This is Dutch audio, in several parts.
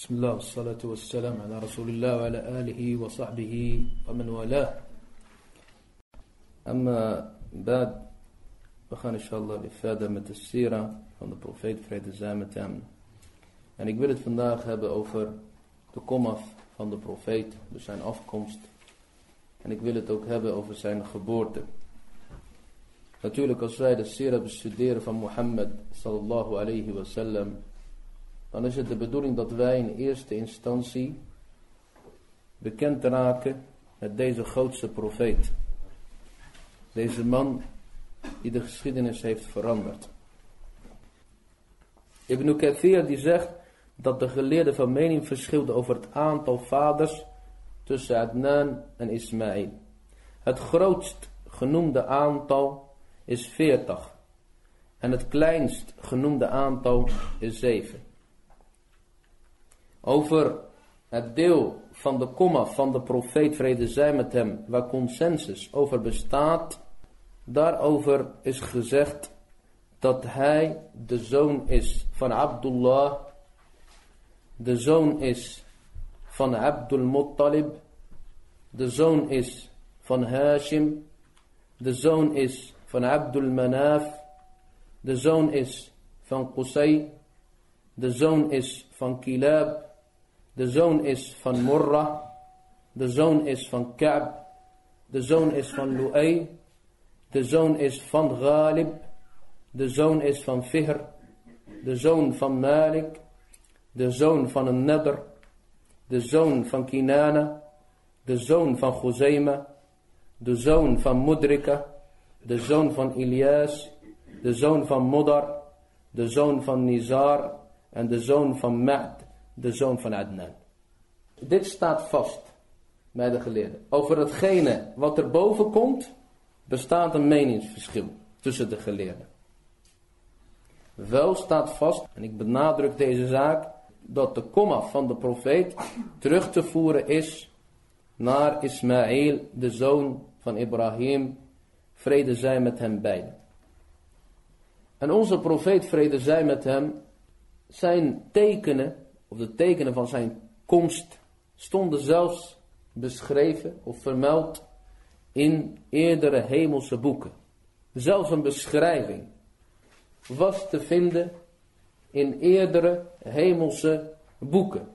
بسم الله والصلاة والسلام على رسول الله وعلى آله وصحبه ومن والاه أما بعد we gaan inshallah weer verder met de sira van de profeet vrede zij met hem. En ik wil het vandaag hebben over de komaf van de profeet, dus zijn afkomst. En ik wil het ook hebben over zijn geboorte. Natuurlijk als wij de sira bestuderen van Mohammed sallallahu alayhi wa sallam, dan is het de bedoeling dat wij in eerste instantie bekend raken met deze grootste profeet. Deze man die de geschiedenis heeft veranderd. Ibn Kathir die zegt dat de geleerden van mening verschilden over het aantal vaders tussen Adnan en Ismaïl. Het grootst genoemde aantal is 40 en het kleinst genoemde aantal is 7. Over het deel van de komma van de profeet vrede zij met hem, waar consensus over bestaat, daarover is gezegd dat hij de zoon is van Abdullah, de zoon is van Abdul Muttalib, de zoon is van Hashim, de zoon is van Abdul Manaf, de zoon is van Qusay, de zoon is van Kilab, de zoon is van Murrah, de zoon is van Ka'b, de zoon is van Lu'ay, de zoon is van Ghalib, de zoon is van Fihr, de zoon van Malik, de zoon van een Nadr, de zoon van Kinana, de zoon van Khuzayma, de zoon van Mudrika, de zoon van Ilias, de zoon van Modar, de zoon van Nizar en de zoon van Ma'd, de zoon van Adnan. Dit staat vast bij de geleerden. Over hetgene wat er boven komt, bestaat een meningsverschil tussen de geleerden. Wel staat vast, en ik benadruk deze zaak, dat de komma van de profeet terug te voeren is naar Ismaël, de zoon van Ibrahim, vrede zij met hem beiden. En onze profeet, vrede zij met hem, zijn tekenen, of de tekenen van zijn komst, stonden zelfs beschreven of vermeld in eerdere hemelse boeken. Zelfs een beschrijving was te vinden in eerdere hemelse boeken.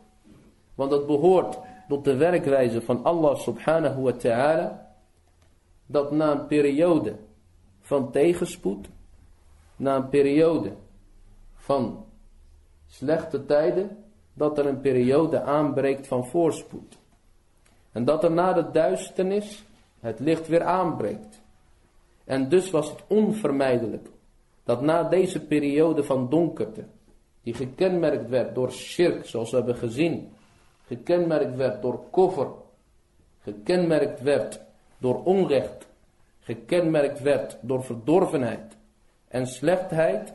Want dat behoort tot de werkwijze van Allah subhanahu wa ta'ala, dat na een periode van tegenspoed, na een periode van slechte tijden, dat er een periode aanbreekt van voorspoed. En dat er na de duisternis het licht weer aanbreekt. En dus was het onvermijdelijk dat na deze periode van donkerte, die gekenmerkt werd door shirk, zoals we hebben gezien, gekenmerkt werd door koffer, gekenmerkt werd door onrecht, gekenmerkt werd door verdorvenheid en slechtheid,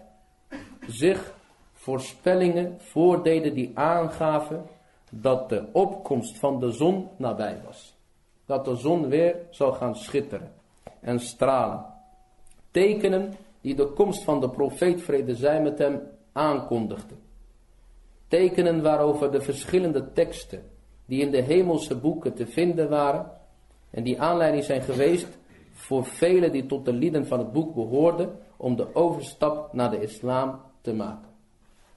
zich voorspellingen voordeden die aangaven dat de opkomst van de zon nabij was. Dat de zon weer zou gaan schitteren en stralen. Tekenen die de komst van de profeet vrede zij met hem aankondigden. Tekenen waarover de verschillende teksten die in de hemelse boeken te vinden waren en die aanleiding zijn geweest voor velen die tot de lieden van het boek behoorden om de overstap naar de islam te maken.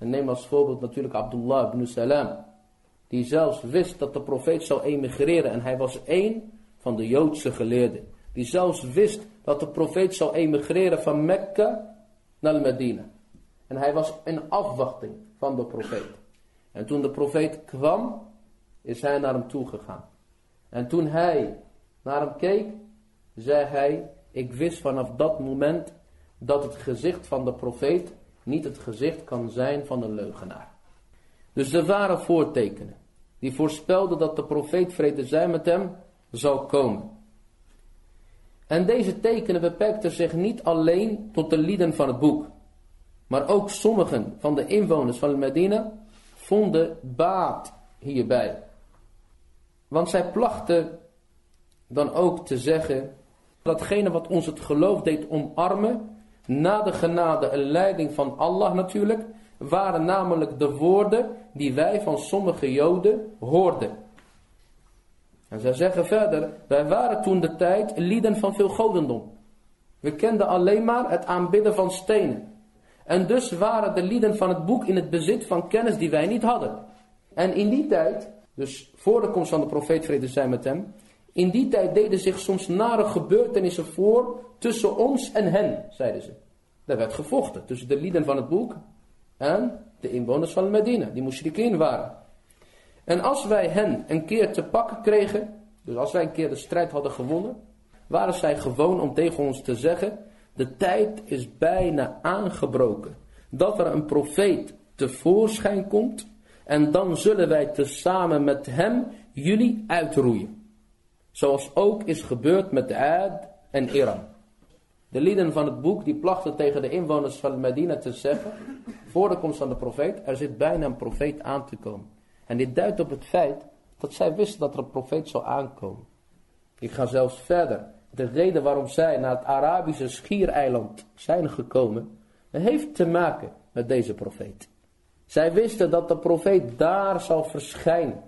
En neem als voorbeeld natuurlijk Abdullah ibn Salam. Die zelfs wist dat de profeet zou emigreren. En hij was één van de Joodse geleerden. Die zelfs wist dat de profeet zou emigreren van Mekka naar Medina. En hij was in afwachting van de profeet. En toen de profeet kwam, is hij naar hem toegegaan. En toen hij naar hem keek, zei hij, ik wist vanaf dat moment dat het gezicht van de profeet niet het gezicht kan zijn van een leugenaar. Dus er waren voortekenen die voorspelden dat de profeet vrede zij met hem zou komen. En deze tekenen beperkten zich niet alleen tot de lieden van het boek, maar ook sommigen van de inwoners van Medina vonden baat hierbij. Want zij plachten dan ook te zeggen, datgene wat ons het geloof deed omarmen, na de genade en leiding van Allah natuurlijk, waren namelijk de woorden die wij van sommige Joden hoorden. En zij zeggen verder, wij waren toen de tijd lieden van veel godendom. We kenden alleen maar het aanbidden van stenen. En dus waren de lieden van het boek in het bezit van kennis die wij niet hadden. En in die tijd, dus voor de komst van de profeet vrede zij met hem, in die tijd deden zich soms nare gebeurtenissen voor tussen ons en hen, zeiden ze. Er werd gevochten tussen de lieden van het boek en de inwoners van Medina, die mushrikeen waren. En als wij hen een keer te pakken kregen, dus als wij een keer de strijd hadden gewonnen, waren zij gewoon om tegen ons te zeggen, de tijd is bijna aangebroken. Dat er een profeet tevoorschijn komt en dan zullen wij tezamen met hem jullie uitroeien. Zoals ook is gebeurd met Ad en Iran. De lieden van het boek die plachten tegen de inwoners van Medina te zeggen, voor de komst van de profeet, er zit bijna een profeet aan te komen. En dit duidt op het feit dat zij wisten dat er een profeet zou aankomen. Ik ga zelfs verder. De reden waarom zij naar het Arabische schiereiland zijn gekomen, heeft te maken met deze profeet. Zij wisten dat de profeet daar zal verschijnen.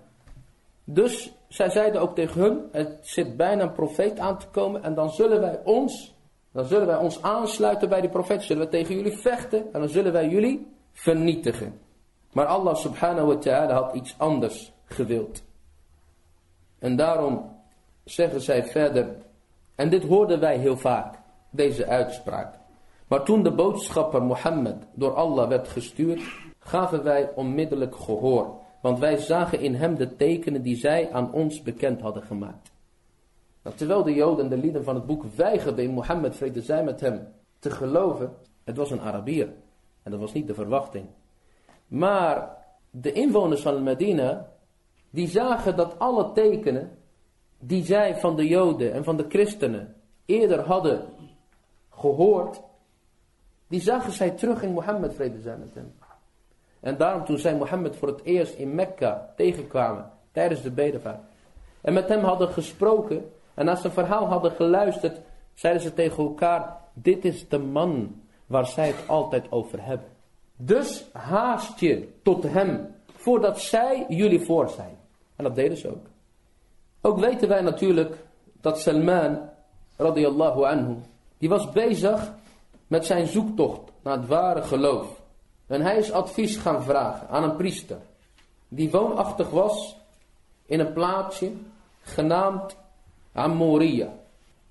Dus zij zeiden ook tegen hun, het zit bijna een profeet aan te komen en dan zullen wij ons, dan zullen wij ons aansluiten bij die profeet, zullen we tegen jullie vechten en dan zullen wij jullie vernietigen. Maar Allah subhanahu wa ta'ala had iets anders gewild. En daarom zeggen zij verder, en dit hoorden wij heel vaak, deze uitspraak. Maar toen de boodschapper Mohammed door Allah werd gestuurd, gaven wij onmiddellijk gehoor. Want wij zagen in hem de tekenen die zij aan ons bekend hadden gemaakt. Nou, terwijl de Joden de lieden van het boek weigerden in Mohammed, vrede zij met hem, te geloven, het was een Arabier. En dat was niet de verwachting. Maar de inwoners van Medina, die zagen dat alle tekenen die zij van de Joden en van de christenen eerder hadden gehoord, die zagen zij terug in Mohammed, vrede zij met hem. En daarom toen zij Mohammed voor het eerst in Mekka tegenkwamen, tijdens de bedevaart, en met hem hadden gesproken, en naar zijn verhaal hadden geluisterd, zeiden ze tegen elkaar, dit is de man waar zij het altijd over hebben. Dus haast je tot hem, voordat zij jullie voor zijn. En dat deden ze ook. Ook weten wij natuurlijk dat Salman, radiyallahu anhu, die was bezig met zijn zoektocht naar het ware geloof. En hij is advies gaan vragen aan een priester, die woonachtig was in een plaatsje genaamd Amoria.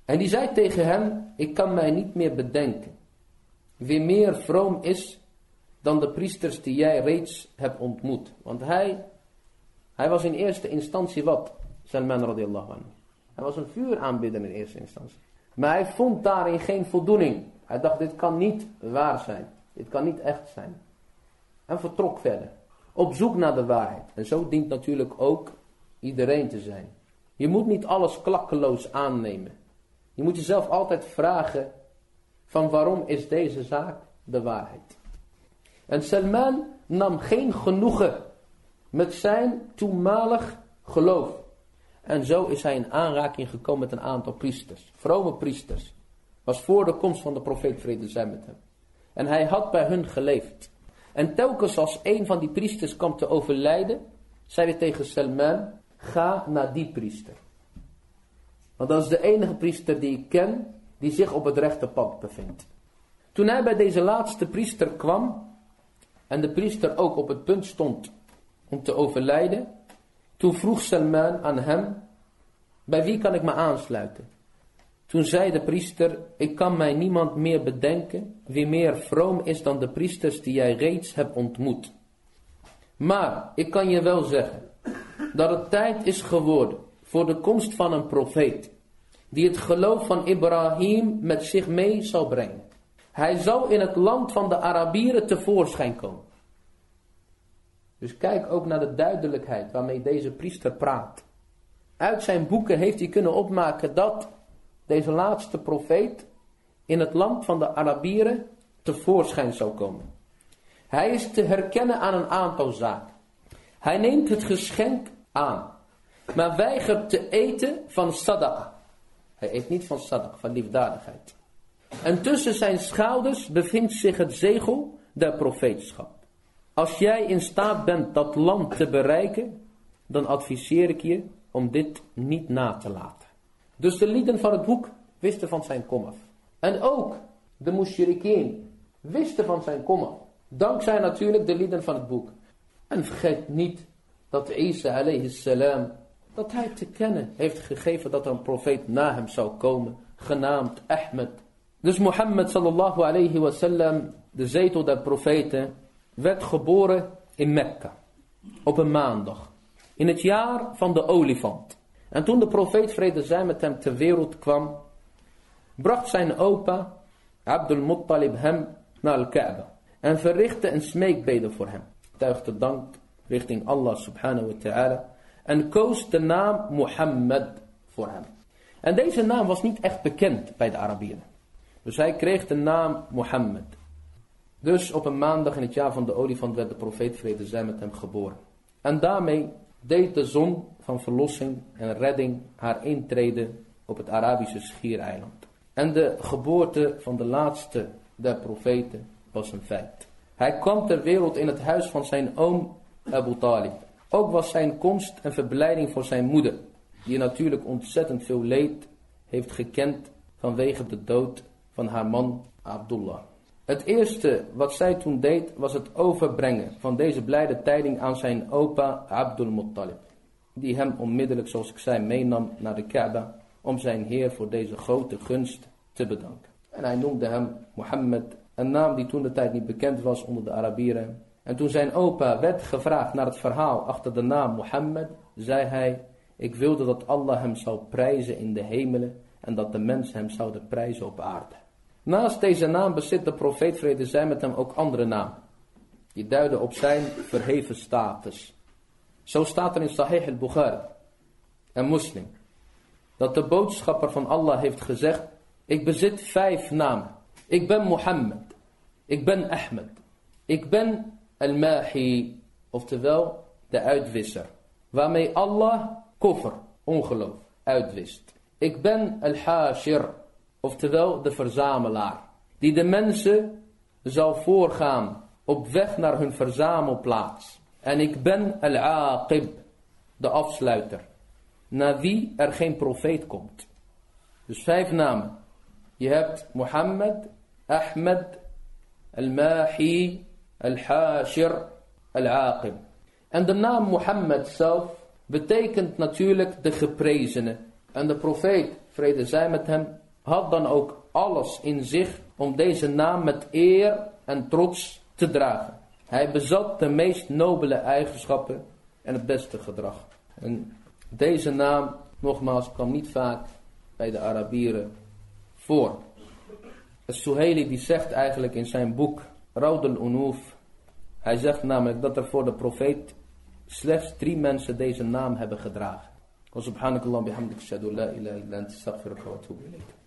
En die zei tegen hem, ik kan mij niet meer bedenken wie meer vroom is dan de priesters die jij reeds hebt ontmoet. Want hij, hij was in eerste instantie wat? Salman radiallahu anhu. Hij was een vuuraanbidder in eerste instantie. Maar hij vond daarin geen voldoening. Hij dacht, dit kan niet waar zijn. Dit kan niet echt zijn. En vertrok verder. Op zoek naar de waarheid. En zo dient natuurlijk ook iedereen te zijn. Je moet niet alles klakkeloos aannemen. Je moet jezelf altijd vragen van waarom is deze zaak de waarheid. En Salman nam geen genoegen met zijn toenmalig geloof. En zo is hij in aanraking gekomen met een aantal priesters. Vrome priesters. Was voor de komst van de profeet vrede zijn met hem. En hij had bij hun geleefd. En telkens als een van die priesters kwam te overlijden, zei hij tegen Salman, ga naar die priester. Want dat is de enige priester die ik ken, die zich op het rechte pad bevindt. Toen hij bij deze laatste priester kwam, en de priester ook op het punt stond om te overlijden, toen vroeg Salman aan hem, bij wie kan ik me aansluiten? Toen zei de priester, ik kan mij niemand meer bedenken wie meer vroom is dan de priesters die jij reeds hebt ontmoet. Maar ik kan je wel zeggen dat het tijd is geworden voor de komst van een profeet die het geloof van Ibrahim met zich mee zal brengen. Hij zal in het land van de Arabieren tevoorschijn komen. Dus kijk ook naar de duidelijkheid waarmee deze priester praat. Uit zijn boeken heeft hij kunnen opmaken dat deze laatste profeet in het land van de Arabieren tevoorschijn zou komen. Hij is te herkennen aan een aantal zaken. Hij neemt het geschenk aan, maar weigert te eten van sadaqa. Hij eet niet van sadaqa, van liefdadigheid. En tussen zijn schouders bevindt zich het zegel der profeetschap. Als jij in staat bent dat land te bereiken, dan adviseer ik je om dit niet na te laten. Dus de lieden van het boek wisten van zijn komaf. En ook de mushrikeen wisten van zijn komaf. Dankzij natuurlijk de lieden van het boek. En vergeet niet dat Isa alayhi salam, dat hij te kennen heeft gegeven dat er een profeet na hem zou komen, genaamd Ahmed. Dus Mohammed sallallahu alayhi wasallam, de zetel der profeten, werd geboren in Mekka. Op een maandag. In het jaar van de olifant. En toen de profeet vrede zij met hem ter wereld kwam, bracht zijn opa Abdul Muttalib hem naar Al-Kaaba. En verrichtte een smeekbede voor hem. Tuigde dank richting Allah subhanahu wa ta'ala. En koos de naam Mohammed voor hem. En deze naam was niet echt bekend bij de Arabieren. Dus hij kreeg de naam Mohammed. Dus op een maandag in het jaar van de olifant werd de profeet vrede zij met hem geboren. En daarmee deed de zon van verlossing en redding haar intreden op het Arabische schiereiland. En de geboorte van de laatste der profeten was een feit. Hij kwam ter wereld in het huis van zijn oom Abu Talib. Ook was zijn komst een verblijding voor zijn moeder, die natuurlijk ontzettend veel leed heeft gekend vanwege de dood van haar man Abdullah. Het eerste wat zij toen deed was het overbrengen van deze blijde tijding aan zijn opa Abdul Muttalib. Die hem onmiddellijk, zoals ik zei, meenam naar de Kaaba om zijn heer voor deze grote gunst te bedanken. En hij noemde hem Mohammed, een naam die toen de tijd niet bekend was onder de Arabieren. En toen zijn opa werd gevraagd naar het verhaal achter de naam Mohammed, zei hij, ik wilde dat Allah hem zou prijzen in de hemelen en dat de mensen hem zouden prijzen op aarde. Naast deze naam bezit de profeet vrede zij met hem ook andere namen. Die duiden op zijn verheven status. Zo staat er in Sahih al-Bukhari en Muslim. Dat de boodschapper van Allah heeft gezegd. Ik bezit vijf namen. Ik ben Mohammed. Ik ben Ahmed. Ik ben Al-Mahi. Oftewel de uitwisser. Waarmee Allah koffer, ongeloof, uitwist. Ik ben Al-Hashir oftewel de verzamelaar, die de mensen zal voorgaan op weg naar hun verzamelplaats. En ik ben al-aqib, de afsluiter, naar wie er geen profeet komt. Dus vijf namen. Je hebt Mohammed, Ahmed, Al-Mahi, Al-Hashir, Al-Aqib. En de naam Mohammed zelf betekent natuurlijk de geprezene. En de profeet, vrede zij met hem, had dan ook alles in zich om deze naam met eer en trots te dragen. Hij bezat de meest nobele eigenschappen en het beste gedrag. En deze naam, nogmaals, kwam niet vaak bij de Arabieren voor. Suhaili die zegt eigenlijk in zijn boek Raud al-Unuf, hij zegt namelijk dat er voor de profeet slechts drie mensen deze naam hebben gedragen. Wa subhanakallah bihamdik shadu la ilaha illa anta astaghfiruka wa atubu ilayk.